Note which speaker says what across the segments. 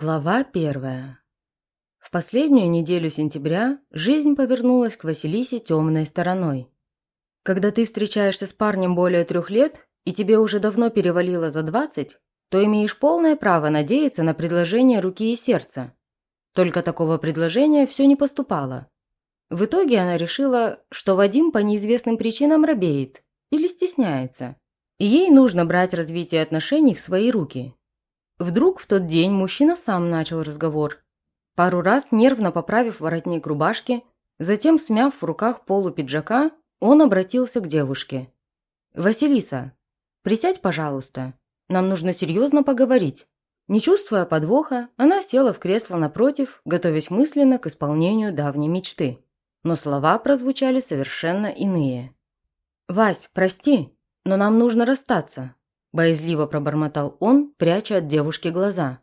Speaker 1: Глава первая. В последнюю неделю сентября жизнь повернулась к Василисе темной стороной. Когда ты встречаешься с парнем более трех лет, и тебе уже давно перевалило за двадцать, то имеешь полное право надеяться на предложение руки и сердца. Только такого предложения все не поступало. В итоге она решила, что Вадим по неизвестным причинам робеет или стесняется, и ей нужно брать развитие отношений в свои руки – Вдруг в тот день мужчина сам начал разговор. Пару раз, нервно поправив воротник рубашки, затем смяв в руках полу пиджака, он обратился к девушке. «Василиса, присядь, пожалуйста. Нам нужно серьезно поговорить». Не чувствуя подвоха, она села в кресло напротив, готовясь мысленно к исполнению давней мечты. Но слова прозвучали совершенно иные. «Вась, прости, но нам нужно расстаться. Боязливо пробормотал он, пряча от девушки глаза.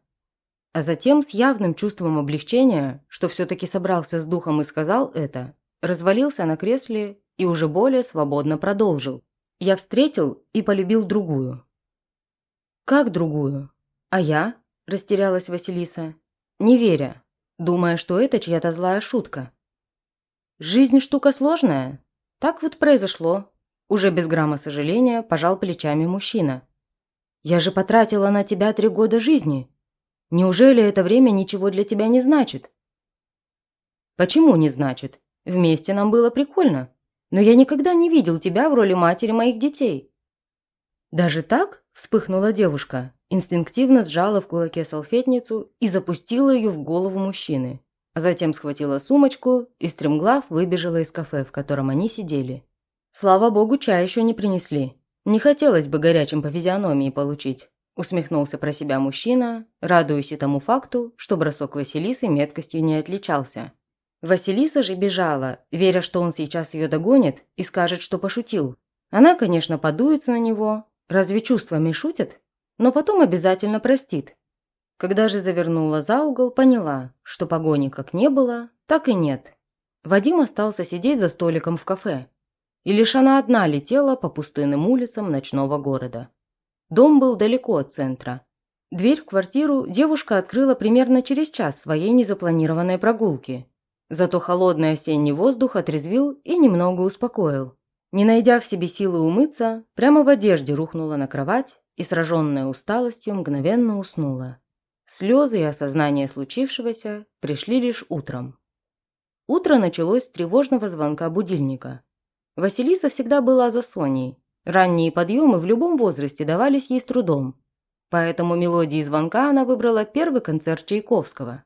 Speaker 1: А затем с явным чувством облегчения, что все-таки собрался с духом и сказал это, развалился на кресле и уже более свободно продолжил. «Я встретил и полюбил другую». «Как другую? А я?» – растерялась Василиса, не веря, думая, что это чья-то злая шутка. «Жизнь штука сложная. Так вот произошло». Уже без грамма сожаления пожал плечами мужчина. Я же потратила на тебя три года жизни. Неужели это время ничего для тебя не значит?» «Почему не значит? Вместе нам было прикольно. Но я никогда не видел тебя в роли матери моих детей». «Даже так?» – вспыхнула девушка, инстинктивно сжала в кулаке салфетницу и запустила ее в голову мужчины. А затем схватила сумочку и стремглав выбежала из кафе, в котором они сидели. Слава богу, чай еще не принесли. «Не хотелось бы горячим по физиономии получить», усмехнулся про себя мужчина, радуясь и тому факту, что бросок Василисы меткостью не отличался. Василиса же бежала, веря, что он сейчас ее догонит и скажет, что пошутил. Она, конечно, подуется на него, разве чувствами шутят? Но потом обязательно простит. Когда же завернула за угол, поняла, что погони как не было, так и нет. Вадим остался сидеть за столиком в кафе, и лишь она одна летела по пустынным улицам ночного города. Дом был далеко от центра. Дверь в квартиру девушка открыла примерно через час своей незапланированной прогулки. Зато холодный осенний воздух отрезвил и немного успокоил. Не найдя в себе силы умыться, прямо в одежде рухнула на кровать и, сраженная усталостью, мгновенно уснула. Слезы и осознание случившегося пришли лишь утром. Утро началось с тревожного звонка будильника. Василиса всегда была за Соней. Ранние подъемы в любом возрасте давались ей с трудом. Поэтому мелодии звонка она выбрала первый концерт Чайковского.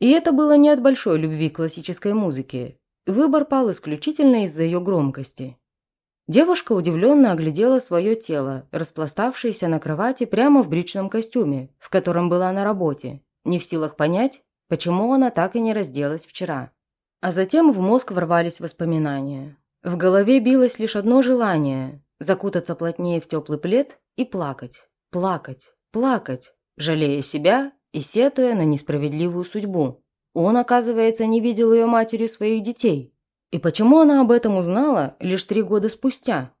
Speaker 1: И это было не от большой любви к классической музыке. Выбор пал исключительно из-за ее громкости. Девушка удивленно оглядела свое тело, распластавшееся на кровати прямо в брючном костюме, в котором была на работе, не в силах понять, почему она так и не разделась вчера. А затем в мозг ворвались воспоминания. В голове билось лишь одно желание – закутаться плотнее в теплый плед и плакать, плакать, плакать, жалея себя и сетуя на несправедливую судьбу. Он, оказывается, не видел ее матерью своих детей. И почему она об этом узнала лишь три года спустя?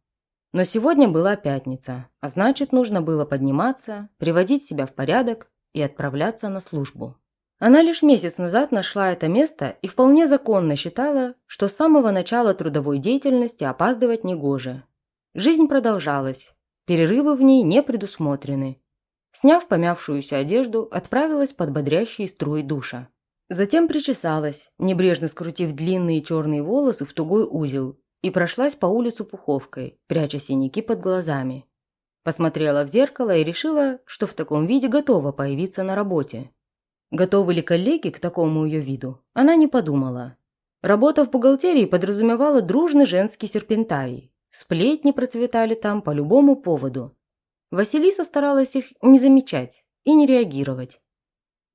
Speaker 1: Но сегодня была пятница, а значит, нужно было подниматься, приводить себя в порядок и отправляться на службу. Она лишь месяц назад нашла это место и вполне законно считала, что с самого начала трудовой деятельности опаздывать негоже. Жизнь продолжалась, перерывы в ней не предусмотрены. Сняв помявшуюся одежду, отправилась под бодрящие струи душа. Затем причесалась, небрежно скрутив длинные черные волосы в тугой узел, и прошлась по улицу пуховкой, пряча синяки под глазами. Посмотрела в зеркало и решила, что в таком виде готова появиться на работе. Готовы ли коллеги к такому ее виду, она не подумала. Работа в бухгалтерии подразумевала дружный женский серпентарий. Сплетни процветали там по любому поводу. Василиса старалась их не замечать и не реагировать.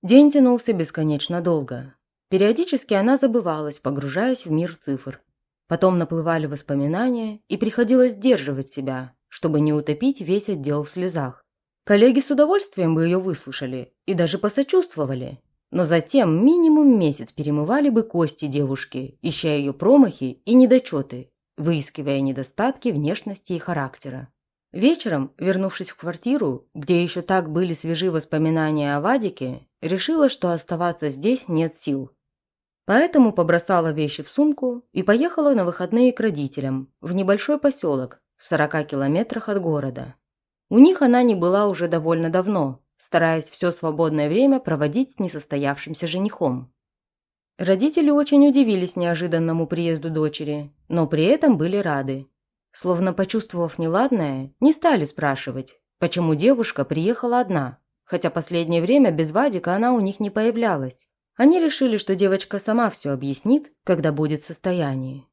Speaker 1: День тянулся бесконечно долго. Периодически она забывалась, погружаясь в мир цифр. Потом наплывали воспоминания, и приходилось сдерживать себя, чтобы не утопить весь отдел в слезах. Коллеги с удовольствием бы ее выслушали и даже посочувствовали. Но затем минимум месяц перемывали бы кости девушки, ища ее промахи и недочеты, выискивая недостатки внешности и характера. Вечером, вернувшись в квартиру, где еще так были свежи воспоминания о Вадике, решила, что оставаться здесь нет сил. Поэтому побросала вещи в сумку и поехала на выходные к родителям в небольшой поселок в 40 километрах от города. У них она не была уже довольно давно, стараясь все свободное время проводить с несостоявшимся женихом. Родители очень удивились неожиданному приезду дочери, но при этом были рады. Словно почувствовав неладное, не стали спрашивать, почему девушка приехала одна, хотя последнее время без Вадика она у них не появлялась. Они решили, что девочка сама все объяснит, когда будет в состоянии.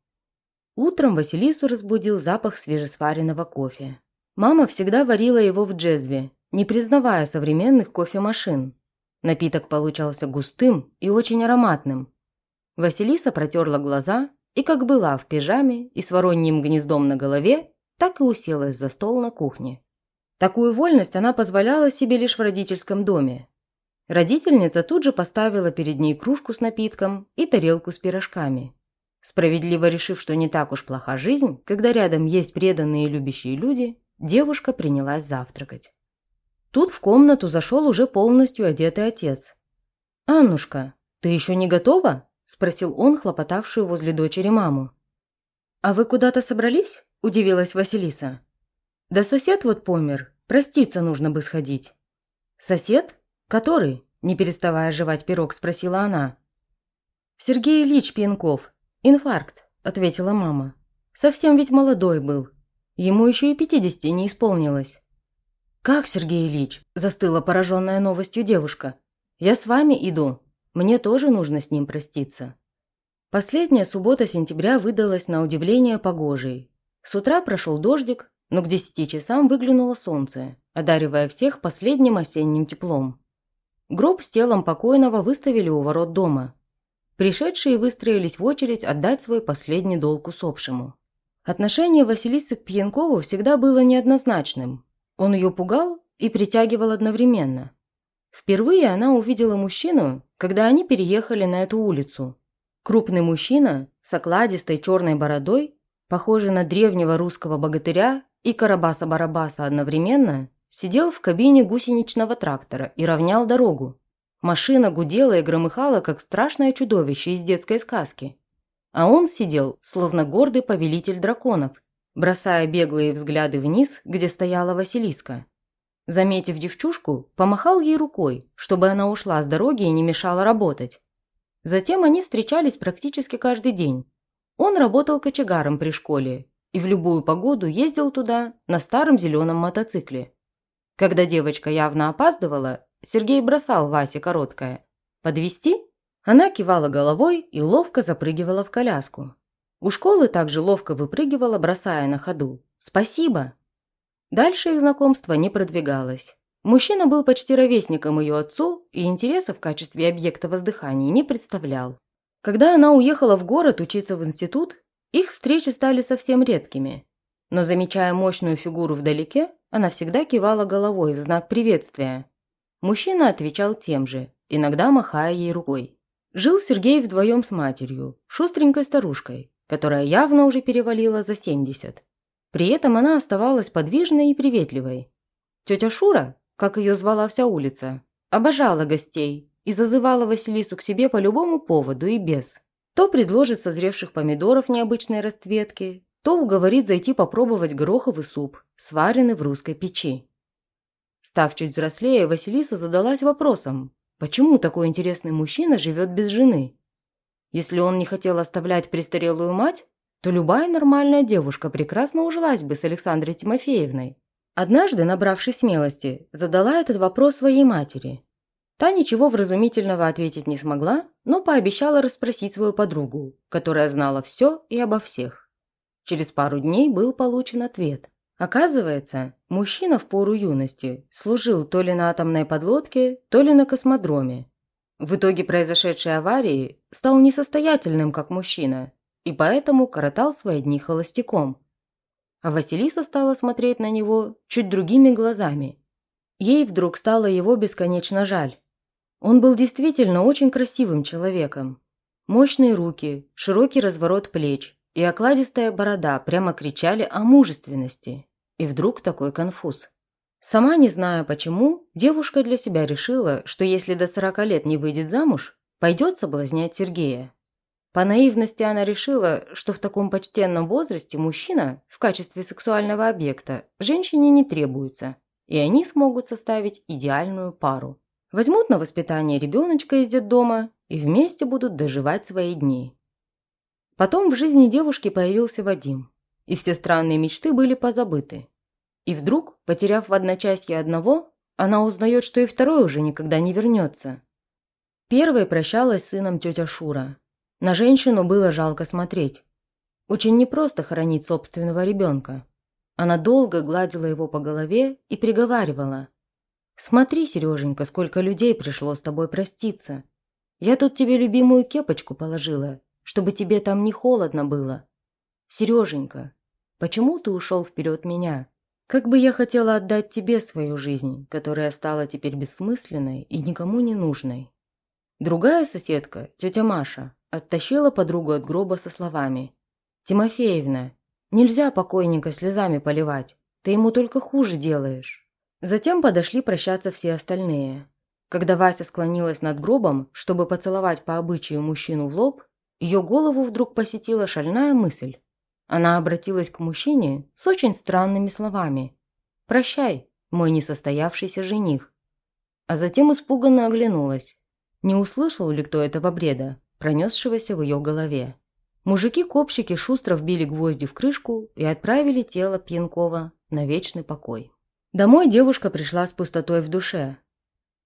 Speaker 1: Утром Василису разбудил запах свежесваренного кофе. Мама всегда варила его в джезве, не признавая современных кофемашин. Напиток получался густым и очень ароматным. Василиса протерла глаза и, как была в пижаме и с вороньим гнездом на голове, так и уселась за стол на кухне. Такую вольность она позволяла себе лишь в родительском доме. Родительница тут же поставила перед ней кружку с напитком и тарелку с пирожками. Справедливо решив, что не так уж плоха жизнь, когда рядом есть преданные и любящие люди, девушка принялась завтракать. Тут в комнату зашел уже полностью одетый отец. «Аннушка, ты еще не готова?» – спросил он, хлопотавшую возле дочери маму. «А вы куда-то собрались?» – удивилась Василиса. «Да сосед вот помер, проститься нужно бы сходить». «Сосед? Который?» – не переставая жевать пирог, спросила она. «Сергей Ильич Пьянков. Инфаркт», – ответила мама. «Совсем ведь молодой был. Ему еще и пятидесяти не исполнилось». «Как, Сергей Ильич?» – застыла пораженная новостью девушка. «Я с вами иду. Мне тоже нужно с ним проститься». Последняя суббота сентября выдалась на удивление погожей. С утра прошел дождик, но к десяти часам выглянуло солнце, одаривая всех последним осенним теплом. Гроб с телом покойного выставили у ворот дома. Пришедшие выстроились в очередь отдать свой последний долг усопшему. Отношение Василисы к Пьянкову всегда было неоднозначным. Он ее пугал и притягивал одновременно. Впервые она увидела мужчину, когда они переехали на эту улицу. Крупный мужчина с окладистой черной бородой, похожий на древнего русского богатыря и Карабаса-Барабаса одновременно, сидел в кабине гусеничного трактора и равнял дорогу. Машина гудела и громыхала, как страшное чудовище из детской сказки. А он сидел, словно гордый повелитель драконов, бросая беглые взгляды вниз, где стояла Василиска. Заметив девчушку, помахал ей рукой, чтобы она ушла с дороги и не мешала работать. Затем они встречались практически каждый день. Он работал кочегаром при школе и в любую погоду ездил туда на старом зеленом мотоцикле. Когда девочка явно опаздывала, Сергей бросал Васе короткое «Подвести?» Она кивала головой и ловко запрыгивала в коляску. У школы также ловко выпрыгивала, бросая на ходу. «Спасибо!» Дальше их знакомство не продвигалось. Мужчина был почти ровесником ее отцу и интереса в качестве объекта воздыхания не представлял. Когда она уехала в город учиться в институт, их встречи стали совсем редкими. Но замечая мощную фигуру вдалеке, она всегда кивала головой в знак приветствия. Мужчина отвечал тем же, иногда махая ей рукой. Жил Сергей вдвоем с матерью, шустренькой старушкой, которая явно уже перевалила за 70. При этом она оставалась подвижной и приветливой. Тетя Шура, как ее звала вся улица, обожала гостей и зазывала Василису к себе по любому поводу и без. То предложит созревших помидоров необычной расцветки, то уговорит зайти попробовать гороховый суп, сваренный в русской печи. Став чуть взрослее, Василиса задалась вопросом, почему такой интересный мужчина живет без жены? Если он не хотел оставлять престарелую мать, то любая нормальная девушка прекрасно ужилась бы с Александрой Тимофеевной. Однажды, набравшись смелости, задала этот вопрос своей матери. Та ничего вразумительного ответить не смогла, но пообещала расспросить свою подругу, которая знала все и обо всех. Через пару дней был получен ответ. Оказывается, мужчина в пору юности служил то ли на атомной подлодке, то ли на космодроме в итоге произошедшей аварии стал несостоятельным как мужчина и поэтому коротал свои дни холостяком. А Василиса стала смотреть на него чуть другими глазами. Ей вдруг стало его бесконечно жаль. Он был действительно очень красивым человеком. Мощные руки, широкий разворот плеч и окладистая борода прямо кричали о мужественности. И вдруг такой конфуз. Сама не зная почему, девушка для себя решила, что если до 40 лет не выйдет замуж, пойдет соблазнять Сергея. По наивности она решила, что в таком почтенном возрасте мужчина в качестве сексуального объекта женщине не требуется, и они смогут составить идеальную пару. Возьмут на воспитание ребеночка из детдома и вместе будут доживать свои дни. Потом в жизни девушки появился Вадим, и все странные мечты были позабыты. И вдруг, потеряв в одночасье одного, она узнает, что и второй уже никогда не вернется. Первой прощалась с сыном тетя Шура. На женщину было жалко смотреть. Очень непросто хоронить собственного ребенка. Она долго гладила его по голове и приговаривала. «Смотри, Сереженька, сколько людей пришло с тобой проститься. Я тут тебе любимую кепочку положила, чтобы тебе там не холодно было. Сереженька, почему ты ушел вперед меня? Как бы я хотела отдать тебе свою жизнь, которая стала теперь бессмысленной и никому не нужной». Другая соседка, тетя Маша, оттащила подругу от гроба со словами. «Тимофеевна, нельзя покойника слезами поливать, ты ему только хуже делаешь». Затем подошли прощаться все остальные. Когда Вася склонилась над гробом, чтобы поцеловать по обычаю мужчину в лоб, ее голову вдруг посетила шальная мысль. Она обратилась к мужчине с очень странными словами. «Прощай, мой несостоявшийся жених». А затем испуганно оглянулась. Не услышал ли кто этого бреда, пронесшегося в ее голове? Мужики-копщики шустро вбили гвозди в крышку и отправили тело Пьянкова на вечный покой. Домой девушка пришла с пустотой в душе.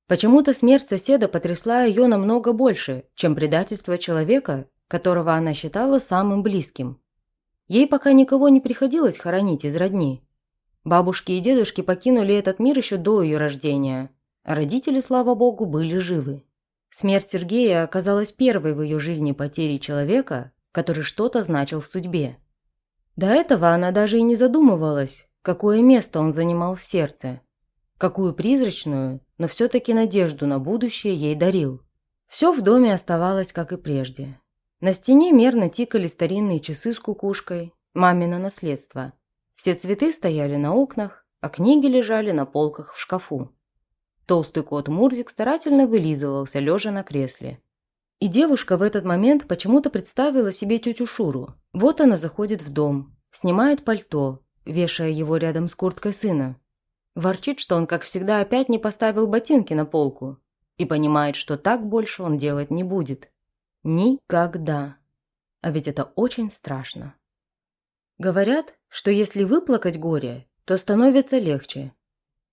Speaker 1: Почему-то смерть соседа потрясла ее намного больше, чем предательство человека, которого она считала самым близким. Ей пока никого не приходилось хоронить из родни. Бабушки и дедушки покинули этот мир еще до ее рождения, родители, слава богу, были живы. Смерть Сергея оказалась первой в ее жизни потерей человека, который что-то значил в судьбе. До этого она даже и не задумывалась, какое место он занимал в сердце, какую призрачную, но все-таки надежду на будущее ей дарил. Все в доме оставалось, как и прежде. На стене мерно тикали старинные часы с кукушкой, мамино наследство. Все цветы стояли на окнах, а книги лежали на полках в шкафу. Толстый кот Мурзик старательно вылизывался, лежа на кресле. И девушка в этот момент почему-то представила себе тетю Шуру. Вот она заходит в дом, снимает пальто, вешая его рядом с курткой сына. Ворчит, что он, как всегда, опять не поставил ботинки на полку. И понимает, что так больше он делать не будет. Никогда. А ведь это очень страшно. Говорят, что если выплакать горе, то становится легче.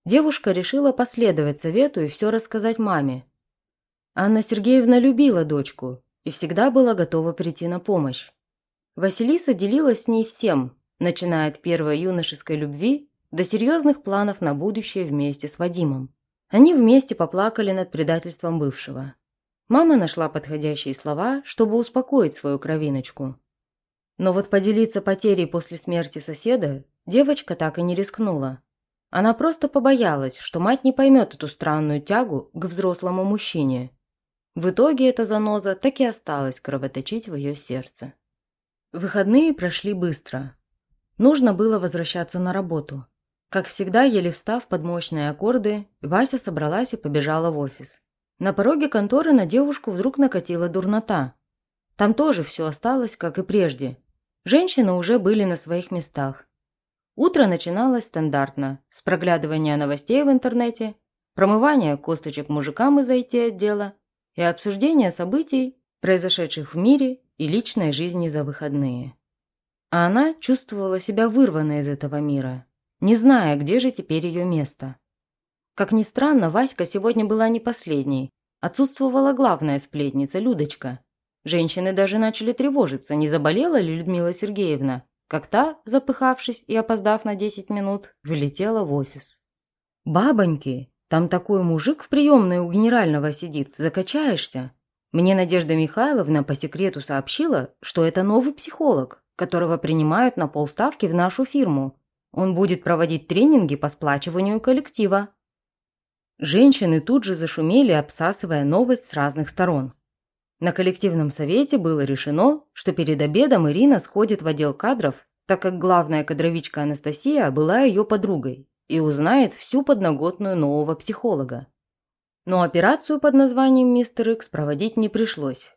Speaker 1: Девушка решила последовать совету и все рассказать маме. Анна Сергеевна любила дочку и всегда была готова прийти на помощь. Василиса делилась с ней всем, начиная от первой юношеской любви до серьезных планов на будущее вместе с Вадимом. Они вместе поплакали над предательством бывшего. Мама нашла подходящие слова, чтобы успокоить свою кровиночку. Но вот поделиться потерей после смерти соседа девочка так и не рискнула. Она просто побоялась, что мать не поймет эту странную тягу к взрослому мужчине. В итоге эта заноза так и осталась кровоточить в ее сердце. Выходные прошли быстро. Нужно было возвращаться на работу. Как всегда, еле встав под мощные аккорды, Вася собралась и побежала в офис. На пороге конторы на девушку вдруг накатила дурнота. Там тоже все осталось, как и прежде. Женщины уже были на своих местах. Утро начиналось стандартно, с проглядывания новостей в интернете, промывания косточек мужикам из IT-отдела и обсуждения событий, произошедших в мире и личной жизни за выходные. А она чувствовала себя вырванной из этого мира, не зная, где же теперь ее место. Как ни странно, Васька сегодня была не последней. Отсутствовала главная сплетница, Людочка. Женщины даже начали тревожиться, не заболела ли Людмила Сергеевна, как та, запыхавшись и опоздав на 10 минут, влетела в офис. «Бабоньки, там такой мужик в приемной у генерального сидит, закачаешься. Мне Надежда Михайловна по секрету сообщила, что это новый психолог, которого принимают на полставки в нашу фирму. Он будет проводить тренинги по сплачиванию коллектива». Женщины тут же зашумели, обсасывая новость с разных сторон. На коллективном совете было решено, что перед обедом Ирина сходит в отдел кадров, так как главная кадровичка Анастасия была ее подругой, и узнает всю подноготную нового психолога. Но операцию под названием «Мистер Икс» проводить не пришлось.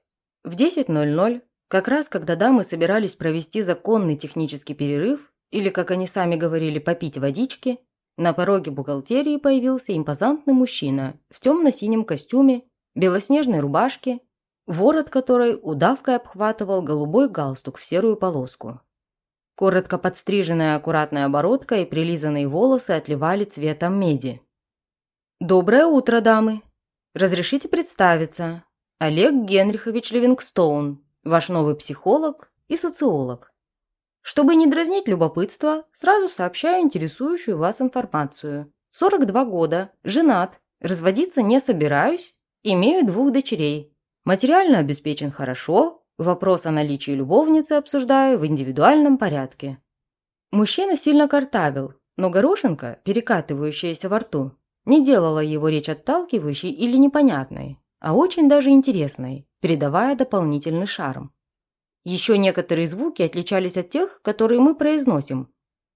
Speaker 1: В 10.00, как раз когда дамы собирались провести законный технический перерыв, или, как они сами говорили, попить водички, на пороге бухгалтерии появился импозантный мужчина в темно-синем костюме, белоснежной рубашке, ворот которой удавкой обхватывал голубой галстук в серую полоску. Коротко подстриженная аккуратная оборотка и прилизанные волосы отливали цветом меди. «Доброе утро, дамы! Разрешите представиться. Олег Генрихович Левингстоун, ваш новый психолог и социолог. Чтобы не дразнить любопытство, сразу сообщаю интересующую вас информацию. 42 года, женат, разводиться не собираюсь, имею двух дочерей. Материально обеспечен хорошо, вопрос о наличии любовницы обсуждаю в индивидуальном порядке. Мужчина сильно картавил, но горошинка, перекатывающаяся во рту, не делала его речь отталкивающей или непонятной, а очень даже интересной, передавая дополнительный шарм. Еще некоторые звуки отличались от тех, которые мы произносим.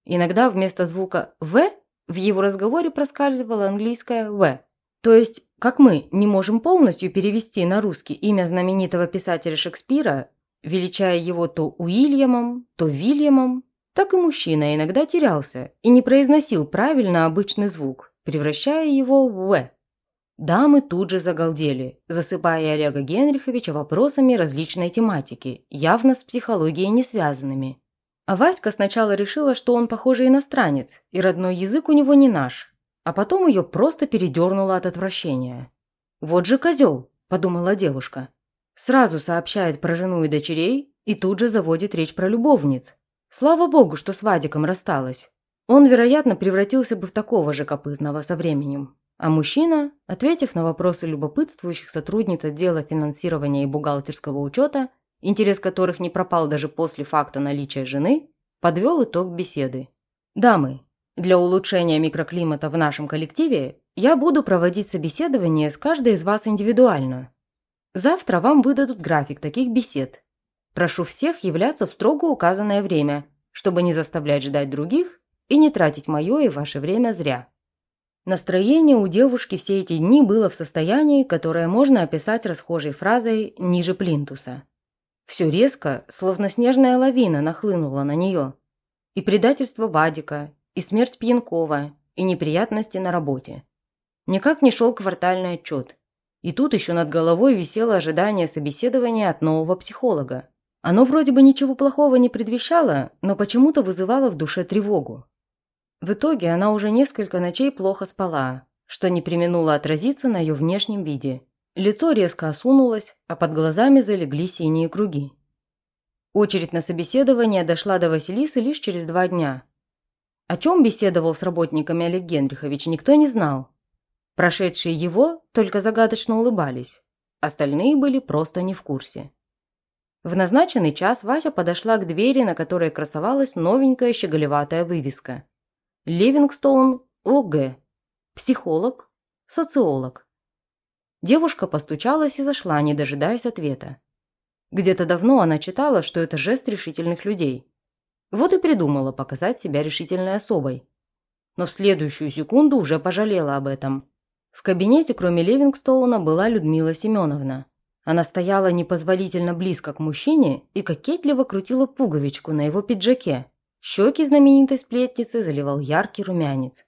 Speaker 1: Иногда вместо звука «в» в его разговоре проскальзывало английское «в». То есть, как мы не можем полностью перевести на русский имя знаменитого писателя Шекспира, величая его то Уильямом, то Вильямом, так и мужчина иногда терялся и не произносил правильно обычный звук, превращая его в «в». Дамы тут же загалдели, засыпая Олега Генриховича вопросами различной тематики, явно с психологией не связанными. А Васька сначала решила, что он, похоже, иностранец, и родной язык у него не наш, а потом ее просто передернуло от отвращения. «Вот же козел», – подумала девушка. Сразу сообщает про жену и дочерей и тут же заводит речь про любовниц. Слава богу, что с Вадиком рассталась. Он, вероятно, превратился бы в такого же копытного со временем. А мужчина, ответив на вопросы любопытствующих сотрудниц отдела финансирования и бухгалтерского учета, интерес которых не пропал даже после факта наличия жены, подвел итог беседы. «Дамы, для улучшения микроклимата в нашем коллективе я буду проводить собеседование с каждой из вас индивидуально. Завтра вам выдадут график таких бесед. Прошу всех являться в строго указанное время, чтобы не заставлять ждать других и не тратить мое и ваше время зря». Настроение у девушки все эти дни было в состоянии, которое можно описать расхожей фразой «ниже плинтуса». Все резко, словно снежная лавина, нахлынула на нее. И предательство Вадика, и смерть Пьянкова, и неприятности на работе. Никак не шел квартальный отчет. И тут еще над головой висело ожидание собеседования от нового психолога. Оно вроде бы ничего плохого не предвещало, но почему-то вызывало в душе тревогу. В итоге она уже несколько ночей плохо спала, что не применуло отразиться на ее внешнем виде. Лицо резко осунулось, а под глазами залегли синие круги. Очередь на собеседование дошла до Василисы лишь через два дня. О чем беседовал с работниками Олег Генрихович, никто не знал. Прошедшие его только загадочно улыбались. Остальные были просто не в курсе. В назначенный час Вася подошла к двери, на которой красовалась новенькая щеголеватая вывеска. Ливингстоун ОГ. Психолог, социолог. Девушка постучалась и зашла, не дожидаясь ответа. Где-то давно она читала, что это жест решительных людей. Вот и придумала показать себя решительной особой. Но в следующую секунду уже пожалела об этом. В кабинете, кроме Ливингстоуна, была Людмила Семеновна. Она стояла непозволительно близко к мужчине и кокетливо крутила пуговичку на его пиджаке, Щеки знаменитой сплетницы заливал яркий румянец.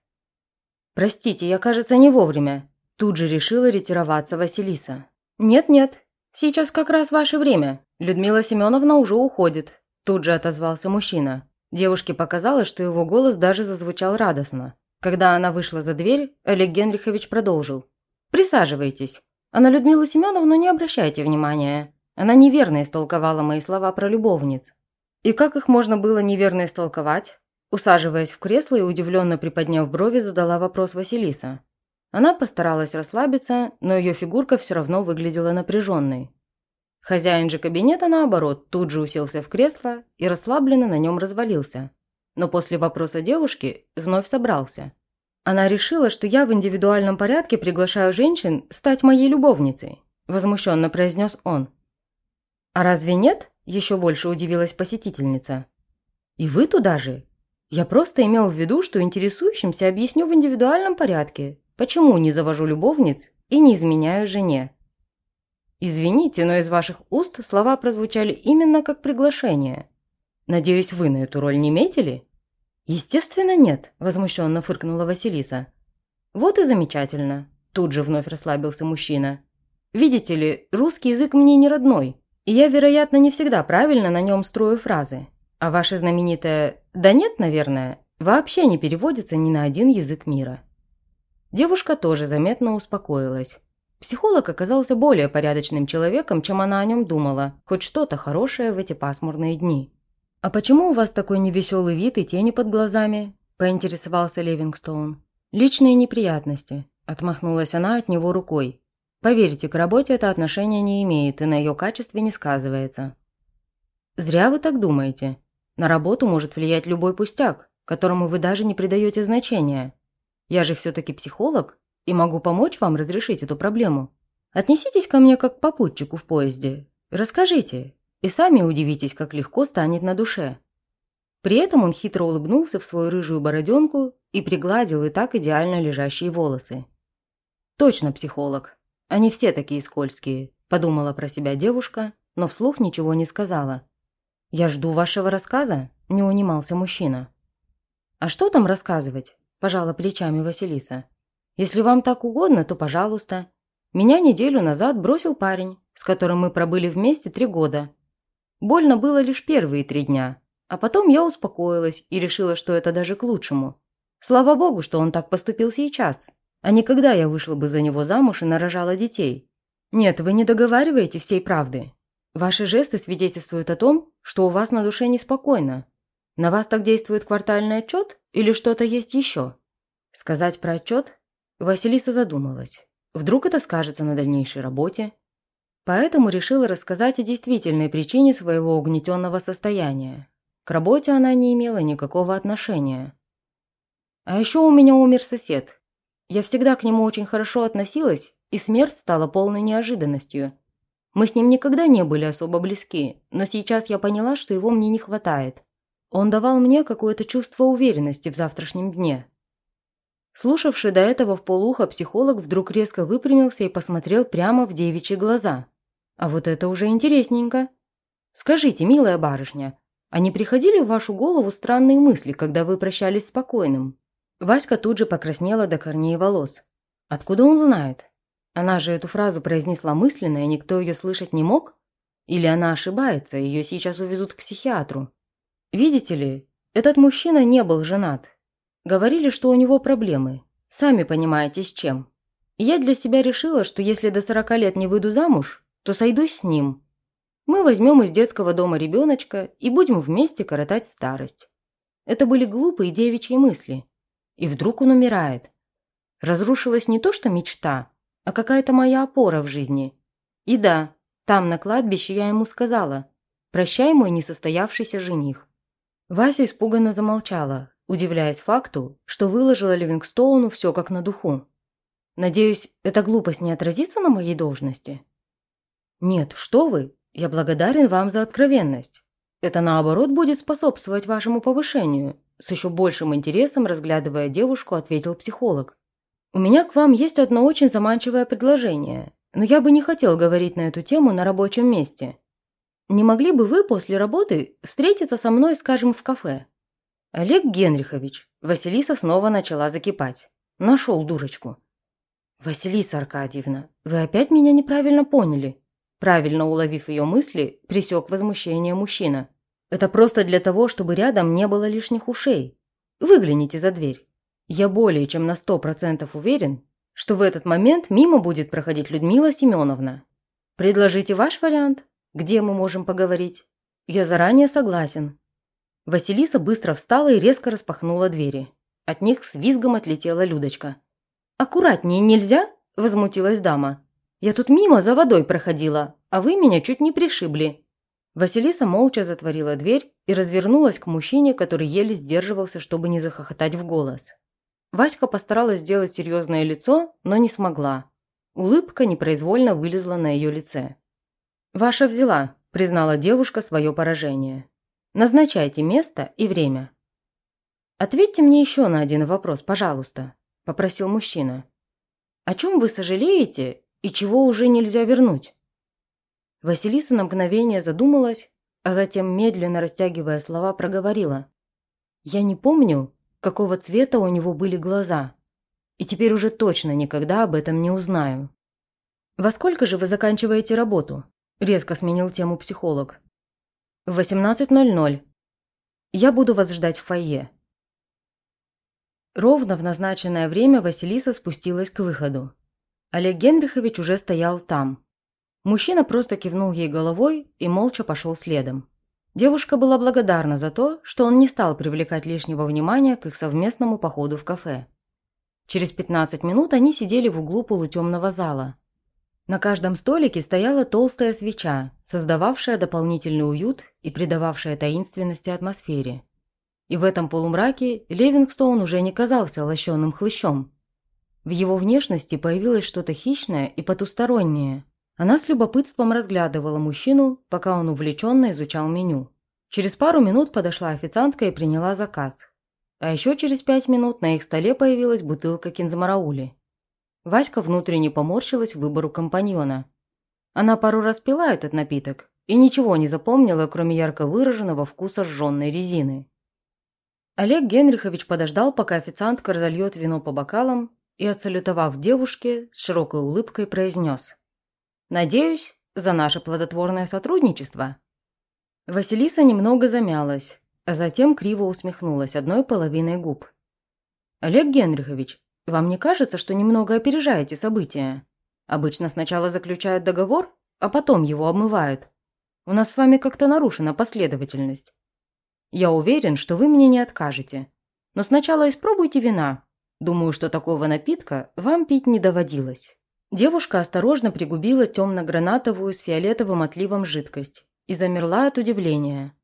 Speaker 1: «Простите, я, кажется, не вовремя», – тут же решила ретироваться Василиса. «Нет-нет, сейчас как раз ваше время. Людмила Семеновна уже уходит», – тут же отозвался мужчина. Девушке показалось, что его голос даже зазвучал радостно. Когда она вышла за дверь, Олег Генрихович продолжил. «Присаживайтесь. А на Людмилу Семеновну не обращайте внимания. Она неверно истолковала мои слова про любовниц. И как их можно было неверно истолковать? Усаживаясь в кресло и удивленно приподняв брови, задала вопрос Василиса. Она постаралась расслабиться, но ее фигурка все равно выглядела напряженной. Хозяин же кабинета, наоборот, тут же уселся в кресло и расслабленно на нем развалился. Но после вопроса девушки вновь собрался. Она решила, что я в индивидуальном порядке приглашаю женщин стать моей любовницей, возмущенно произнес он. А разве нет? Еще больше удивилась посетительница. «И вы туда же? Я просто имел в виду, что интересующимся объясню в индивидуальном порядке, почему не завожу любовниц и не изменяю жене. Извините, но из ваших уст слова прозвучали именно как приглашение. Надеюсь, вы на эту роль не метили? Естественно, нет, возмущенно фыркнула Василиса. Вот и замечательно. Тут же вновь расслабился мужчина. Видите ли, русский язык мне не родной, я, вероятно, не всегда правильно на нем строю фразы. А ваше знаменитое «да нет, наверное» вообще не переводится ни на один язык мира. Девушка тоже заметно успокоилась. Психолог оказался более порядочным человеком, чем она о нем думала, хоть что-то хорошее в эти пасмурные дни. «А почему у вас такой невеселый вид и тени под глазами?» – поинтересовался Левингстоун. «Личные неприятности», – отмахнулась она от него рукой. «Поверьте, к работе это отношение не имеет и на ее качестве не сказывается». «Зря вы так думаете. На работу может влиять любой пустяк, которому вы даже не придаете значения. Я же все-таки психолог и могу помочь вам разрешить эту проблему. Отнеситесь ко мне как к попутчику в поезде. Расскажите, и сами удивитесь, как легко станет на душе». При этом он хитро улыбнулся в свою рыжую бороденку и пригладил и так идеально лежащие волосы. «Точно психолог. Они все такие скользкие», – подумала про себя девушка, но вслух ничего не сказала. «Я жду вашего рассказа», – не унимался мужчина. «А что там рассказывать?» – пожала плечами Василиса. «Если вам так угодно, то пожалуйста. Меня неделю назад бросил парень, с которым мы пробыли вместе три года. Больно было лишь первые три дня, а потом я успокоилась и решила, что это даже к лучшему. Слава богу, что он так поступил сейчас, а не когда я вышла бы за него замуж и нарожала детей. Нет, вы не договариваете всей правды. Ваши жесты свидетельствуют о том, что у вас на душе неспокойно. На вас так действует квартальный отчет или что-то есть еще? Сказать про отчет? Василиса задумалась. Вдруг это скажется на дальнейшей работе? Поэтому решила рассказать о действительной причине своего угнетенного состояния. К работе она не имела никакого отношения. А еще у меня умер сосед. Я всегда к нему очень хорошо относилась, и смерть стала полной неожиданностью. Мы с ним никогда не были особо близки, но сейчас я поняла, что его мне не хватает. Он давал мне какое-то чувство уверенности в завтрашнем дне. Слушавший до этого в полухо психолог вдруг резко выпрямился и посмотрел прямо в девичьи глаза. А вот это уже интересненько. Скажите, милая барышня, а не приходили в вашу голову странные мысли, когда вы прощались с покойным? Васька тут же покраснела до корней волос. Откуда он знает? Она же эту фразу произнесла мысленно, и никто ее слышать не мог? Или она ошибается, ее сейчас увезут к психиатру? Видите ли, этот мужчина не был женат. Говорили, что у него проблемы. Сами понимаете, с чем. И я для себя решила, что если до 40 лет не выйду замуж, то сойдусь с ним. Мы возьмем из детского дома ребеночка и будем вместе коротать старость. Это были глупые девичьи мысли. И вдруг он умирает. Разрушилась не то что мечта, а какая-то моя опора в жизни. И да, там на кладбище я ему сказала «Прощай, мой несостоявшийся жених». Вася испуганно замолчала, удивляясь факту, что выложила Ливингстоуну все как на духу. «Надеюсь, эта глупость не отразится на моей должности?» «Нет, что вы, я благодарен вам за откровенность. Это, наоборот, будет способствовать вашему повышению», с еще большим интересом, разглядывая девушку, ответил психолог. «У меня к вам есть одно очень заманчивое предложение, но я бы не хотел говорить на эту тему на рабочем месте. Не могли бы вы после работы встретиться со мной, скажем, в кафе?» «Олег Генрихович», Василиса снова начала закипать. Нашел дурочку. «Василиса Аркадьевна, вы опять меня неправильно поняли?» Правильно уловив ее мысли, присек возмущение мужчина. «Это просто для того, чтобы рядом не было лишних ушей. Выгляните за дверь». Я более чем на сто процентов уверен, что в этот момент мимо будет проходить Людмила Семеновна. Предложите ваш вариант, где мы можем поговорить. Я заранее согласен. Василиса быстро встала и резко распахнула двери. От них с визгом отлетела Людочка. «Аккуратнее нельзя?» – возмутилась дама. «Я тут мимо за водой проходила, а вы меня чуть не пришибли». Василиса молча затворила дверь и развернулась к мужчине, который еле сдерживался, чтобы не захохотать в голос. Васька постаралась сделать серьезное лицо, но не смогла. Улыбка непроизвольно вылезла на ее лице. «Ваша взяла», – признала девушка свое поражение. «Назначайте место и время». «Ответьте мне еще на один вопрос, пожалуйста», – попросил мужчина. «О чем вы сожалеете и чего уже нельзя вернуть?» Василиса на мгновение задумалась, а затем, медленно растягивая слова, проговорила. «Я не помню, какого цвета у него были глаза, и теперь уже точно никогда об этом не узнаю». «Во сколько же вы заканчиваете работу?» – резко сменил тему психолог. «В 18.00. Я буду вас ждать в фойе». Ровно в назначенное время Василиса спустилась к выходу. Олег Генрихович уже стоял там. Мужчина просто кивнул ей головой и молча пошел следом. Девушка была благодарна за то, что он не стал привлекать лишнего внимания к их совместному походу в кафе. Через 15 минут они сидели в углу полутемного зала. На каждом столике стояла толстая свеча, создававшая дополнительный уют и придававшая таинственности атмосфере. И в этом полумраке Левингстоун уже не казался лощеным хлыщом. В его внешности появилось что-то хищное и потустороннее. Она с любопытством разглядывала мужчину, пока он увлеченно изучал меню. Через пару минут подошла официантка и приняла заказ. А еще через пять минут на их столе появилась бутылка кинзамараули. Васька внутренне поморщилась выбору компаньона. Она пару раз пила этот напиток и ничего не запомнила, кроме ярко выраженного вкуса сжженной резины. Олег Генрихович подождал, пока официантка разольет вино по бокалам и, отсалютовав девушке, с широкой улыбкой произнес. «Надеюсь, за наше плодотворное сотрудничество». Василиса немного замялась, а затем криво усмехнулась одной половиной губ. «Олег Генрихович, вам не кажется, что немного опережаете события? Обычно сначала заключают договор, а потом его обмывают. У нас с вами как-то нарушена последовательность. Я уверен, что вы мне не откажете. Но сначала испробуйте вина. Думаю, что такого напитка вам пить не доводилось». Девушка осторожно пригубила темно-гранатовую с фиолетовым отливом жидкость и замерла от удивления.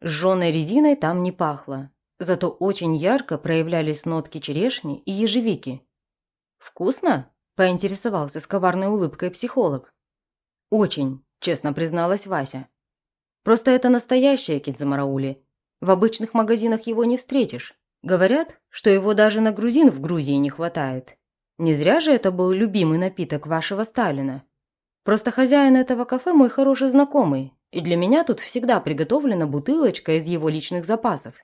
Speaker 1: Сжженной резиной там не пахло, зато очень ярко проявлялись нотки черешни и ежевики. «Вкусно?» – поинтересовался с коварной улыбкой психолог. «Очень», – честно призналась Вася. «Просто это настоящее кидзамараули, в обычных магазинах его не встретишь. Говорят, что его даже на грузин в Грузии не хватает. Не зря же это был любимый напиток вашего Сталина. Просто хозяин этого кафе мой хороший знакомый, и для меня тут всегда приготовлена бутылочка из его личных запасов.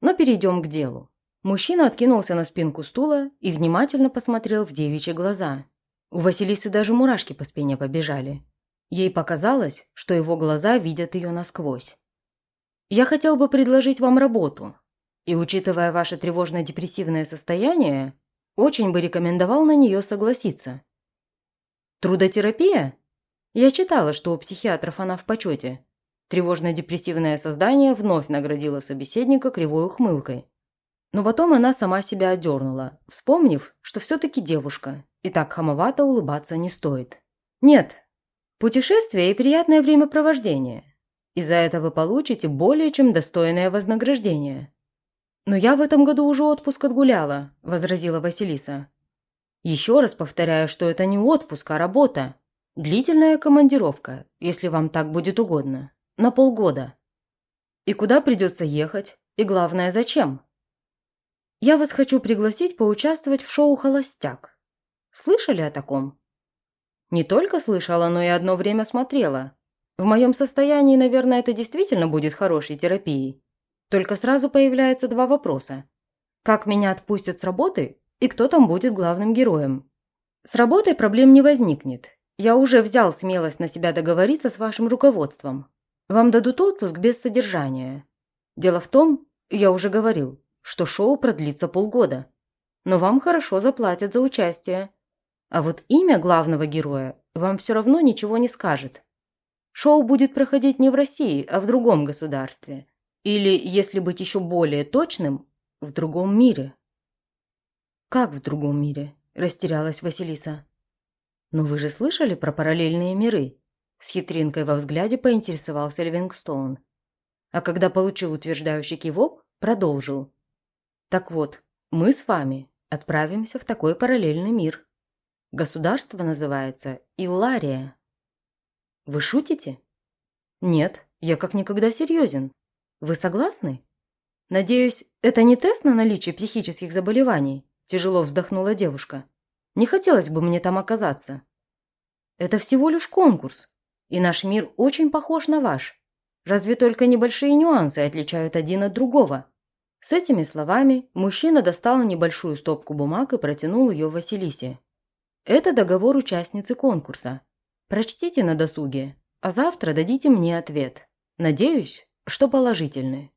Speaker 1: Но перейдем к делу. Мужчина откинулся на спинку стула и внимательно посмотрел в девичьи глаза. У Василисы даже мурашки по спине побежали. Ей показалось, что его глаза видят ее насквозь. Я хотел бы предложить вам работу. И, учитывая ваше тревожно-депрессивное состояние, очень бы рекомендовал на нее согласиться. Трудотерапия? Я читала, что у психиатров она в почете. Тревожно-депрессивное создание вновь наградило собеседника кривой ухмылкой. Но потом она сама себя одернула, вспомнив, что все-таки девушка, и так хамовато улыбаться не стоит. Нет, путешествие и приятное времяпровождение. И за это вы получите более чем достойное вознаграждение». «Но я в этом году уже отпуск отгуляла», – возразила Василиса. «Еще раз повторяю, что это не отпуск, а работа. Длительная командировка, если вам так будет угодно. На полгода. И куда придется ехать? И главное, зачем? Я вас хочу пригласить поучаствовать в шоу «Холостяк». Слышали о таком? Не только слышала, но и одно время смотрела. В моем состоянии, наверное, это действительно будет хорошей терапией. Только сразу появляются два вопроса. Как меня отпустят с работы и кто там будет главным героем? С работой проблем не возникнет. Я уже взял смелость на себя договориться с вашим руководством. Вам дадут отпуск без содержания. Дело в том, я уже говорил, что шоу продлится полгода. Но вам хорошо заплатят за участие. А вот имя главного героя вам все равно ничего не скажет. Шоу будет проходить не в России, а в другом государстве. Или, если быть еще более точным, в другом мире. «Как в другом мире?» – растерялась Василиса. «Но вы же слышали про параллельные миры?» С хитринкой во взгляде поинтересовался Ливингстоун. А когда получил утверждающий кивок, продолжил. «Так вот, мы с вами отправимся в такой параллельный мир. Государство называется Иллария». Вы шутите? Нет, я как никогда серьезен. Вы согласны? «Надеюсь, это не тест на наличие психических заболеваний?» – тяжело вздохнула девушка. «Не хотелось бы мне там оказаться». «Это всего лишь конкурс, и наш мир очень похож на ваш. Разве только небольшие нюансы отличают один от другого». С этими словами мужчина достал небольшую стопку бумаг и протянул ее Василисе. «Это договор участницы конкурса. Прочтите на досуге, а завтра дадите мне ответ. Надеюсь, что положительный».